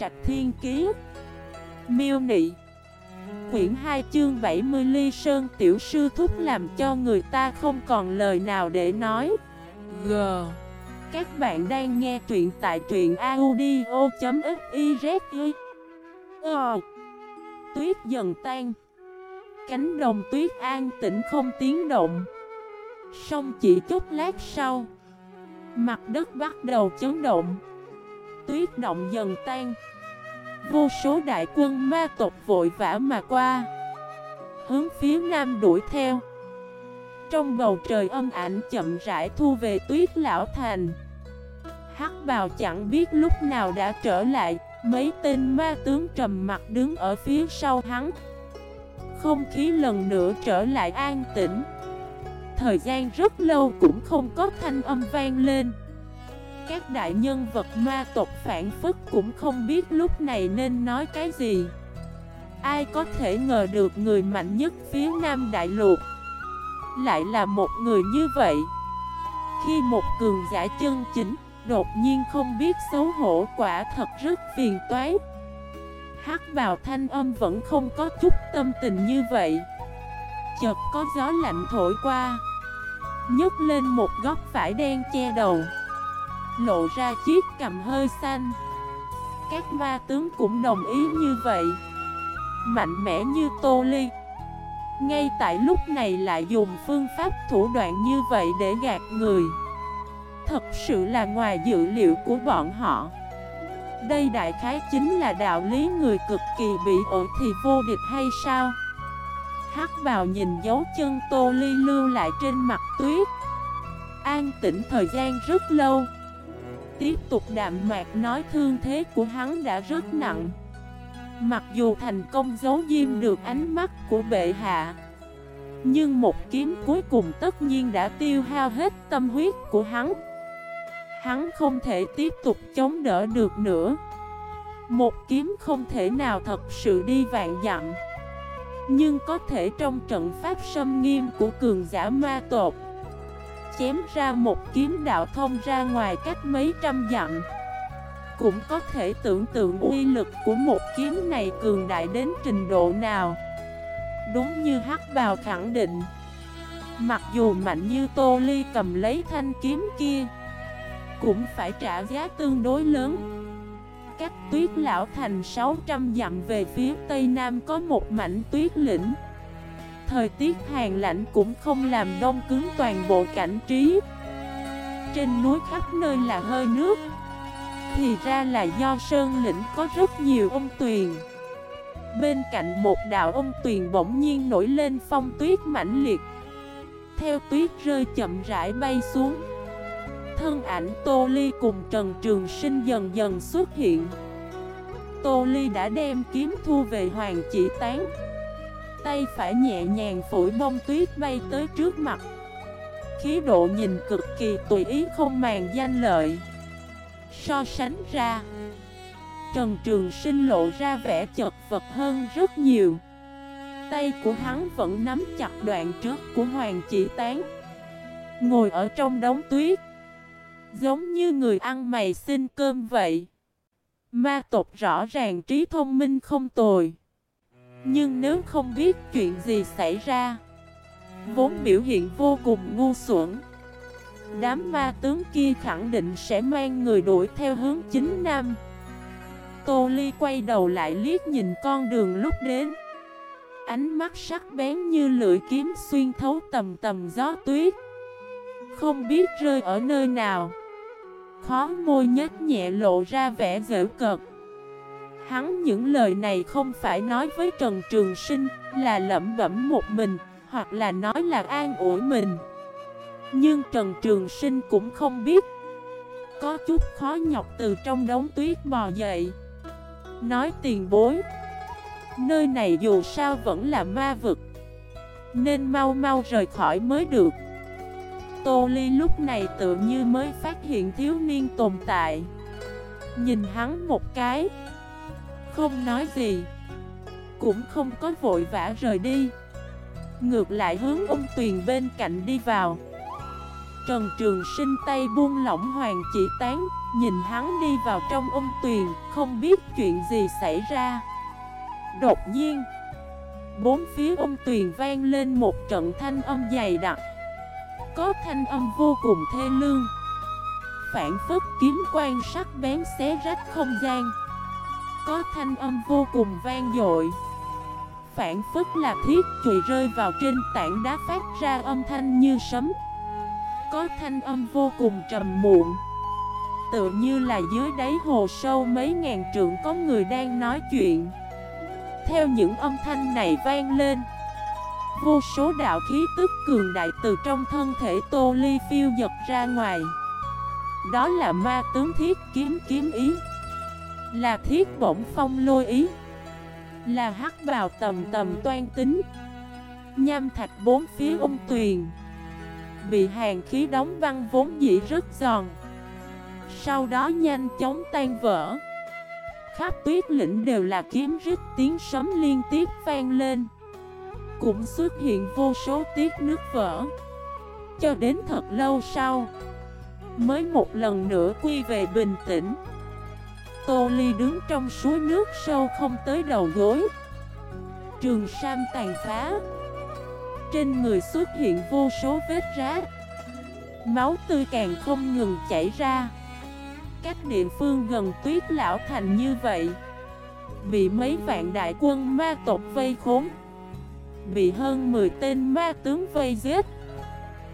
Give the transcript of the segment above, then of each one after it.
Trạch Thiên Kiế Miêu Nị. Quyển 2 chương 70 Ly Sơn Tiểu Sư Thúc làm cho người ta không còn lời nào để nói. G. Các bạn đang nghe truyện tại truyện audio.xyz Ờ. Tuyết dần tan. Cánh đồng tuyết an tĩnh không tiếng động. Xong chỉ chút lát sau, Mặt đất bắt đầu chấn động. Tuyết động dần tan. Vô số đại quân ma tộc vội vã mà qua, Hướng phía nam đuổi theo. Trong bầu trời âm ảnh chậm rãi thu về tuyết lão thành. Hắc bào chẳng biết lúc nào đã trở lại, Mấy tên ma tướng trầm mặt đứng ở phía sau hắn. Không khí lần nữa trở lại an tĩnh. Thời gian rất lâu cũng không có thanh âm vang lên. Các đại nhân vật ma tộc phản phức cũng không biết lúc này nên nói cái gì. Ai có thể ngờ được người mạnh nhất phía nam đại lục Lại là một người như vậy? Khi một cường giả chân chính Đột nhiên không biết xấu hổ, quả thật rất phiền toái. Hát vào thanh âm vẫn không có chút tâm tình như vậy. Chợt có gió lạnh thổi qua, nhấc lên một góc phải đen che đầu. Lộ ra chiếc cầm hơi xanh. Các ma tướng cũng đồng ý như vậy. Mạnh mẽ như Tô Ly. Ngay tại lúc này lại dùng phương pháp thủ đoạn như vậy để gạt người. Thật sự là ngoài dự liệu của bọn họ. Đây đại khái chính là đạo lý người cực kỳ bị ổi thì vô địch hay sao? Hắc vào nhìn dấu chân Tô Ly lưu lại trên mặt tuyết. An tĩnh thời gian rất lâu. Tiếp tục đạm mạc nói thương thế của hắn đã rất nặng. Mặc dù thành công giấu diêm được ánh mắt của bệ hạ, Nhưng một kiếm cuối cùng tất nhiên đã tiêu hao hết tâm huyết của hắn. Hắn không thể tiếp tục chống đỡ được nữa. Một kiếm không thể nào thật sự đi vạn dặm, Nhưng có thể trong trận pháp xâm nghiêm của cường giả ma tột Chém ra một kiếm đạo thông ra ngoài cách mấy trăm dặm. Cũng có thể tưởng tượng uy lực của một kiếm này cường đại đến trình độ nào. Đúng như hắc bào khẳng định, Mặc dù mạnh như Tô Ly cầm lấy thanh kiếm kia, Cũng phải trả giá tương đối lớn. Cách tuyết lão thành 600 dặm về phía tây nam có một mảnh tuyết lĩnh. Thời tiết hàng lạnh cũng không làm đông cứng toàn bộ cảnh trí. Trên núi khắp nơi là hơi nước. Thì ra là do sơn lĩnh có rất nhiều ông tuyền. Bên cạnh một đạo ông tuyền bỗng nhiên nổi lên phong tuyết mãnh liệt. Theo tuyết rơi chậm rãi bay xuống. Thân ảnh Tô Ly cùng Trần Trường Sinh dần dần xuất hiện. Tô Ly đã đem kiếm thu về hoàng chỉ tán. Tay phải nhẹ nhàng phủi bông tuyết bay tới trước mặt. Khí độ nhìn cực kỳ tùy ý, không màng danh lợi. So sánh ra, Trần Trường Sinh lộ ra vẻ chật vật hơn rất nhiều. Tay của hắn vẫn nắm chặt đoạn trước của Hoàng Chỉ Tán. Ngồi ở trong đống tuyết, Giống như người ăn mày xin cơm vậy. Ma tộc rõ ràng trí thông minh không tồi. Nhưng nếu không biết chuyện gì xảy ra, Vốn biểu hiện vô cùng ngu xuẩn, Đám ma tướng kia khẳng định sẽ mang người đuổi theo hướng chính nam. Tô Ly quay đầu lại liếc nhìn con đường lúc đến. Ánh mắt sắc bén như lưỡi kiếm xuyên thấu tầm tầm gió tuyết. Không biết rơi ở nơi nào. Khó môi nhếch nhẹ lộ ra vẻ dễ cực Hắn những lời này không phải nói với Trần Trường Sinh Là lẩm bẩm một mình, Hoặc là nói là an ủi mình. Nhưng Trần Trường Sinh cũng không biết. Có chút khó nhọc từ trong đống tuyết bò dậy. Nói tiền bối, Nơi này dù sao vẫn là ma vực, Nên mau mau rời khỏi mới được. Tô Ly lúc này tự như mới phát hiện thiếu niên tồn tại. Nhìn hắn một cái không nói gì. Cũng không có vội vã rời đi. Ngược lại hướng ung tuyền bên cạnh đi vào. Trần Trường Sinh tay buông lỏng hoàng chỉ tán, Nhìn hắn đi vào trong Ung tuyền, Không biết chuyện gì xảy ra. Đột nhiên, Bốn phía Ung tuyền vang lên một trận thanh âm dày đặc. Có thanh âm vô cùng thê lương. Phản phất kiếm quan sắc bén xé rách không gian. Có thanh âm vô cùng vang dội. Phản phất là thiết chùy rơi vào trên tảng đá phát ra âm thanh như sấm. Có thanh âm vô cùng trầm muộn. Tựa như là dưới đáy hồ sâu mấy ngàn trượng có người đang nói chuyện. Theo những âm thanh này vang lên, Vô số đạo khí tức cường đại từ trong thân thể Tô Ly phiêu dật ra ngoài. Đó là ma tướng thiết kiếm kiếm ý. Là thiết bổng phong lôi ý. Là hắc bào tầm tầm toan tính. Nham thạch bốn phía ung tuyền. Bị hàng khí đóng băng vốn dĩ rất giòn. Sau đó nhanh chóng tan vỡ. Khắp tuyết lĩnh đều là kiếm rít tiếng sấm liên tiếp vang lên. Cũng xuất hiện vô số tiết nước vỡ. Cho đến thật lâu sau, Mới một lần nữa quy về bình tĩnh. Tô Ly đứng trong suối nước sâu không tới đầu gối. Trường Sam tàn phá. Trên người xuất hiện vô số vết rác Máu tươi càng không ngừng chảy ra. Các địa phương gần tuyết lão thành như vậy. Bị mấy vạn đại quân ma tộc vây khốn. Bị hơn 10 tên ma tướng vây giết.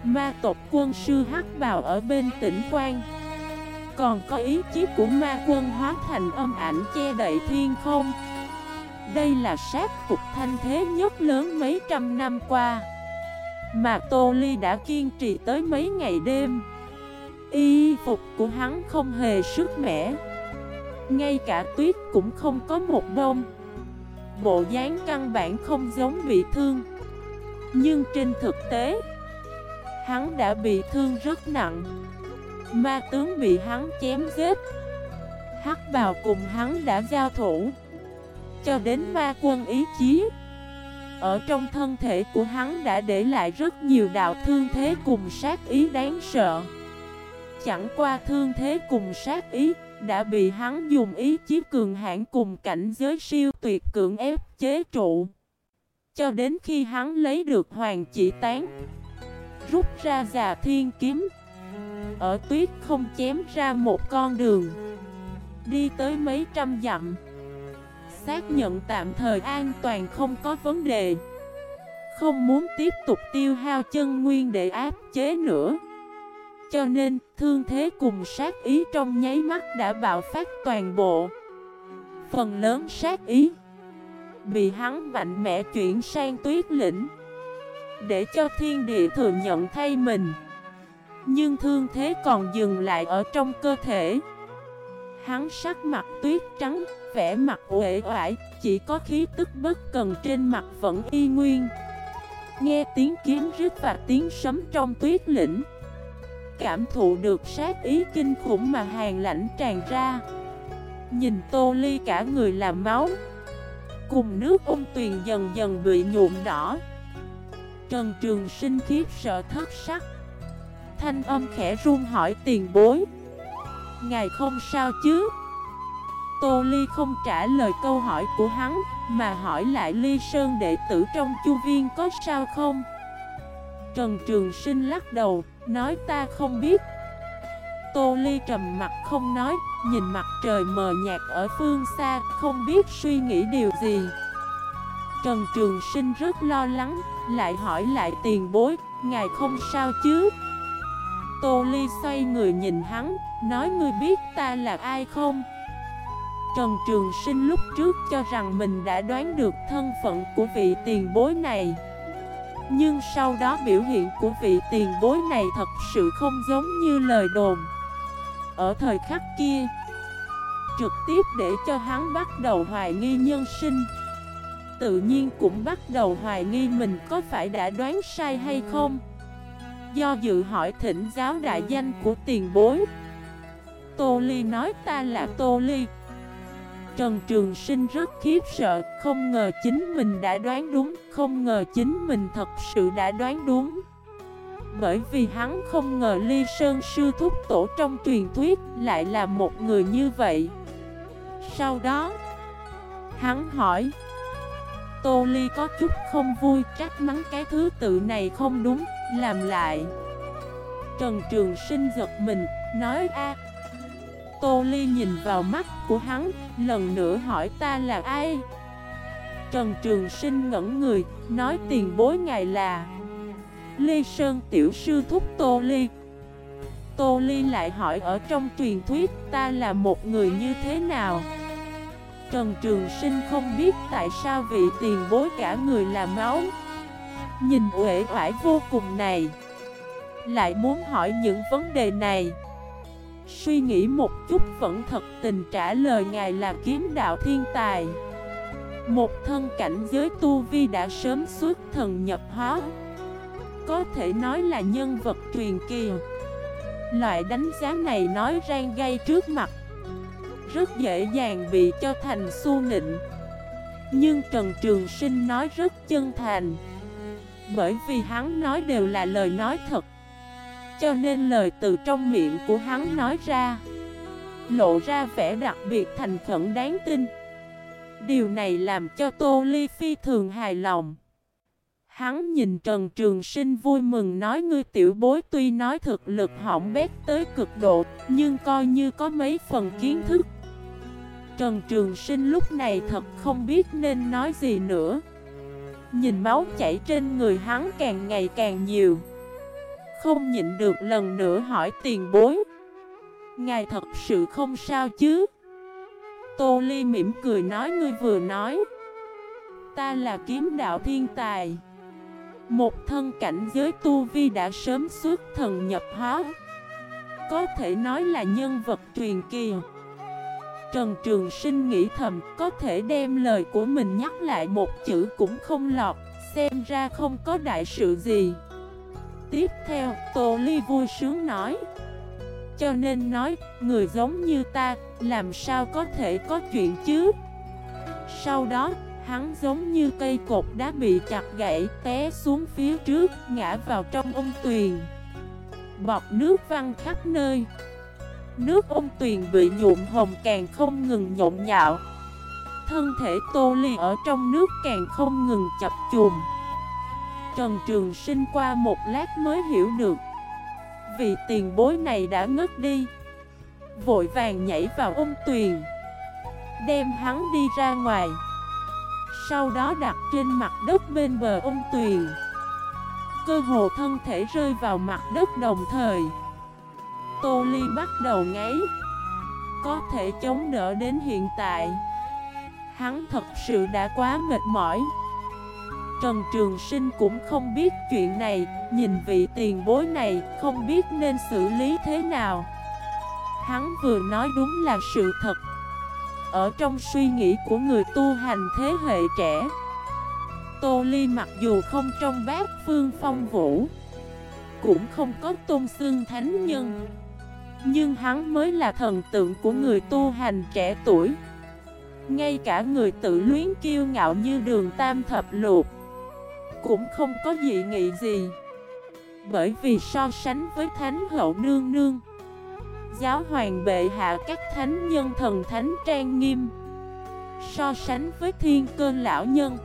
Ma tộc quân sư hắc bào ở bên tỉnh Quang. Còn có ý chí của ma quân hóa thành âm ảnh che đậy thiên không? Đây là sát cục thanh thế nhất lớn mấy trăm năm qua. Mà Tô Ly đã kiên trì tới mấy ngày đêm. Y phục của hắn không hề sức mẻ. Ngay cả tuyết cũng không có một đông. Bộ dáng căn bản không giống bị thương. Nhưng trên thực tế, Hắn đã bị thương rất nặng. Ma tướng bị hắn chém giết. Hắc bào cùng hắn đã giao thủ. Cho đến ma quân ý chí. Ở trong thân thể của hắn đã để lại rất nhiều đạo thương thế cùng sát ý đáng sợ. Chẳng qua thương thế cùng sát ý Đã bị hắn dùng ý chí cường hãn cùng cảnh giới siêu tuyệt cưỡng ép chế trụ. Cho đến khi hắn lấy được hoàng chỉ tán, Rút ra già thiên kiếm ở tuyết không chém ra một con đường. Đi tới mấy trăm dặm. Xác nhận tạm thời an toàn không có vấn đề. Không muốn tiếp tục tiêu hao chân nguyên để áp chế nữa. Cho nên, thương thế cùng sát ý trong nháy mắt đã bạo phát toàn bộ. Phần lớn sát ý Bị hắn mạnh mẽ chuyển sang tuyết lĩnh. Để cho thiên địa thừa nhận thay mình. Nhưng thương thế còn dừng lại ở trong cơ thể. Hắn sắc mặt tuyết trắng, vẻ mặt uể oải Chỉ có khí tức bất cần trên mặt vẫn y nguyên. Nghe tiếng kiếm rít và tiếng sấm trong tuyết lĩnh Cảm thụ được sát ý kinh khủng mà hàng lãnh tràn ra. Nhìn tô ly cả người làm máu Cùng nước ung tuyền dần dần bị nhuộm đỏ. Trần Trường Sinh khiếp sợ thất sắc Thanh âm khẽ run hỏi tiền bối Ngài không sao chứ? Tô Ly không trả lời câu hỏi của hắn Mà hỏi lại Ly Sơn đệ tử trong chu viên có sao không? Trần Trường Sinh lắc đầu Nói ta không biết. Tô Ly trầm mặt không nói Nhìn mặt trời mờ nhạt ở phương xa Không biết suy nghĩ điều gì. Trần Trường Sinh rất lo lắng lại hỏi lại tiền bối, ngài không sao chứ? Tô Ly xoay người nhìn hắn, nói ngươi biết ta là ai không? Trần Trường Sinh lúc trước cho rằng mình đã đoán được thân phận của vị tiền bối này. Nhưng sau đó biểu hiện của vị tiền bối này thật sự không giống như lời đồn. Ở thời khắc kia Trực tiếp để cho hắn bắt đầu hoài nghi nhân sinh. Tự nhiên cũng bắt đầu hoài nghi mình có phải đã đoán sai hay không. Do dự hỏi thỉnh giáo đại danh của tiền bối. Tô Ly nói, ta là Tô Ly. Trần Trường Sinh rất khiếp sợ, Không ngờ chính mình đã đoán đúng, Không ngờ chính mình thật sự đã đoán đúng. Bởi vì hắn không ngờ Ly Sơn sư thúc tổ trong truyền thuyết lại là một người như vậy. Sau đó, Hắn hỏi, Tô Ly có chút không vui, trách mắng cái thứ tự này không đúng? Làm lại. Trần Trường Sinh giật mình, Nói a. Tô Ly nhìn vào mắt của hắn, Lần nữa hỏi ta là ai? Trần Trường Sinh ngẩn người, Nói tiền bối ngài là Ly Sơn tiểu sư thúc Tô Ly. Tô Ly lại hỏi ở trong truyền thuyết ta là một người như thế nào? Trần Trường Sinh không biết tại sao vị tiền bối cả người là máu. Nhìn uể oải vô cùng này. Lại muốn hỏi những vấn đề này. Suy nghĩ một chút vẫn thật tình trả lời ngài là kiếm đạo thiên tài. Một thân cảnh giới tu vi đã sớm xuất thần nhập hóa. Có thể nói là nhân vật truyền kỳ. Loại đánh giá này nói rang gây trước mặt. Rất dễ dàng bị cho thành su nịnh. Nhưng Trần Trường Sinh nói rất chân thành. Bởi vì hắn nói đều là lời nói thật. Cho nên lời từ trong miệng của hắn nói ra, Lộ ra vẻ đặc biệt thành khẩn đáng tin. Điều này làm cho Tô Ly Phi thường hài lòng. Hắn nhìn Trần Trường Sinh vui mừng nói, ngươi tiểu bối tuy nói thực lực hỏng bét tới cực độ, Nhưng coi như có mấy phần kiến thức. Trần Trường Sinh lúc này thật không biết nên nói gì nữa. Nhìn máu chảy trên người hắn càng ngày càng nhiều. Không nhịn được lần nữa hỏi tiền bối. Ngài thật sự không sao chứ? Tô Ly mỉm cười nói ngươi vừa nói. Ta là kiếm đạo thiên tài. Một thân cảnh giới tu vi đã sớm xuất thần nhập hóa. Có thể nói là nhân vật truyền kỳ. Trần Trường Sinh nghĩ thầm có thể đem lời của mình nhắc lại một chữ cũng không lọt Xem ra không có đại sự gì. Tiếp theo, Tô Ly vui sướng nói. Cho nên nói, người giống như ta, làm sao có thể có chuyện chứ? Sau đó, hắn giống như cây cột đá bị chặt gãy, té xuống phía trước, ngã vào trong ông tuyền. Bọt nước văng khắp nơi. Nước ôn tuyền bị nhuộm hồng càng không ngừng nhộn nhạo. Thân thể tô ly ở trong nước càng không ngừng chập chùm. Trần Trường Sinh qua một lát mới hiểu được. Vì tiền bối này đã ngất đi. Vội vàng nhảy vào ôn tuyền. Đem hắn đi ra ngoài. Sau đó đặt trên mặt đất bên bờ ôn tuyền. Cơ hồ thân thể rơi vào mặt đất đồng thời. Tô Ly bắt đầu ngáy Có thể chống đỡ đến hiện tại Hắn thật sự đã quá mệt mỏi Trần Trường Sinh cũng không biết chuyện này, nhìn vị tiền bối này, không biết nên xử lý thế nào. Hắn vừa nói đúng là sự thật. Ở trong suy nghĩ của người tu hành thế hệ trẻ, Tô Ly mặc dù không trong bát phương phong vũ, cũng không có tôn xương thánh nhân. Nhưng hắn mới là thần tượng của người tu hành trẻ tuổi. Ngay cả người tự luyến kiêu ngạo như đường tam thập luộc cũng không có dị nghị gì. Bởi vì so sánh với Thánh Hậu Nương Nương, Giáo hoàng bệ hạ các thánh nhân thần thánh trang nghiêm, So sánh với thiên cơn lão nhân,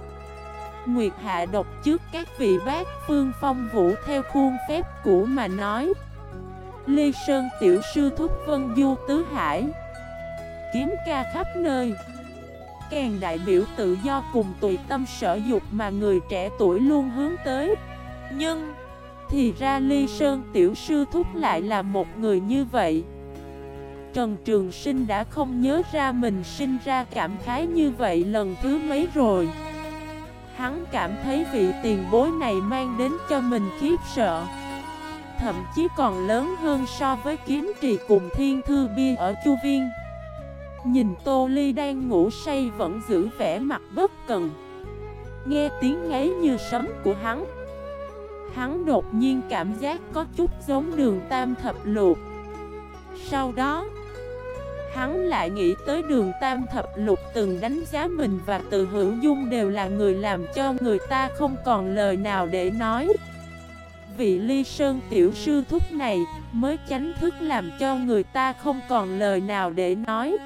Nguyệt hạ độc trước các vị bác phương phong vũ theo khuôn phép cũ mà nói Lê Sơn tiểu sư thúc vân du tứ hải Kiếm ca khắp nơi càng đại biểu tự do cùng tùy tâm sở dục mà người trẻ tuổi luôn hướng tới. Nhưng, thì ra Lê Sơn Tiểu Sư Thúc lại là một người như vậy. Trần Trường Sinh đã không nhớ ra mình sinh ra cảm khái như vậy lần thứ mấy rồi. Hắn cảm thấy vị tiền bối này mang đến cho mình khiếp sợ. Thậm chí còn lớn hơn so với kiếm trì cùng thiên thư bia ở Chu Viên. Nhìn Tô Ly đang ngủ say vẫn giữ vẻ mặt bất cần. Nghe tiếng ngáy như sấm của hắn Hắn đột nhiên cảm giác có chút giống đường tam thập lục. Sau đó, Hắn lại nghĩ tới đường tam thập lục từng đánh giá mình và từ hữu dung đều là người làm cho người ta không còn lời nào để nói vị ly sơn tiểu sư thúc này mới tránh thức làm cho người ta không còn lời nào để nói.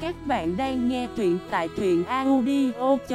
Các bạn đang nghe truyện tại truyện audio.fif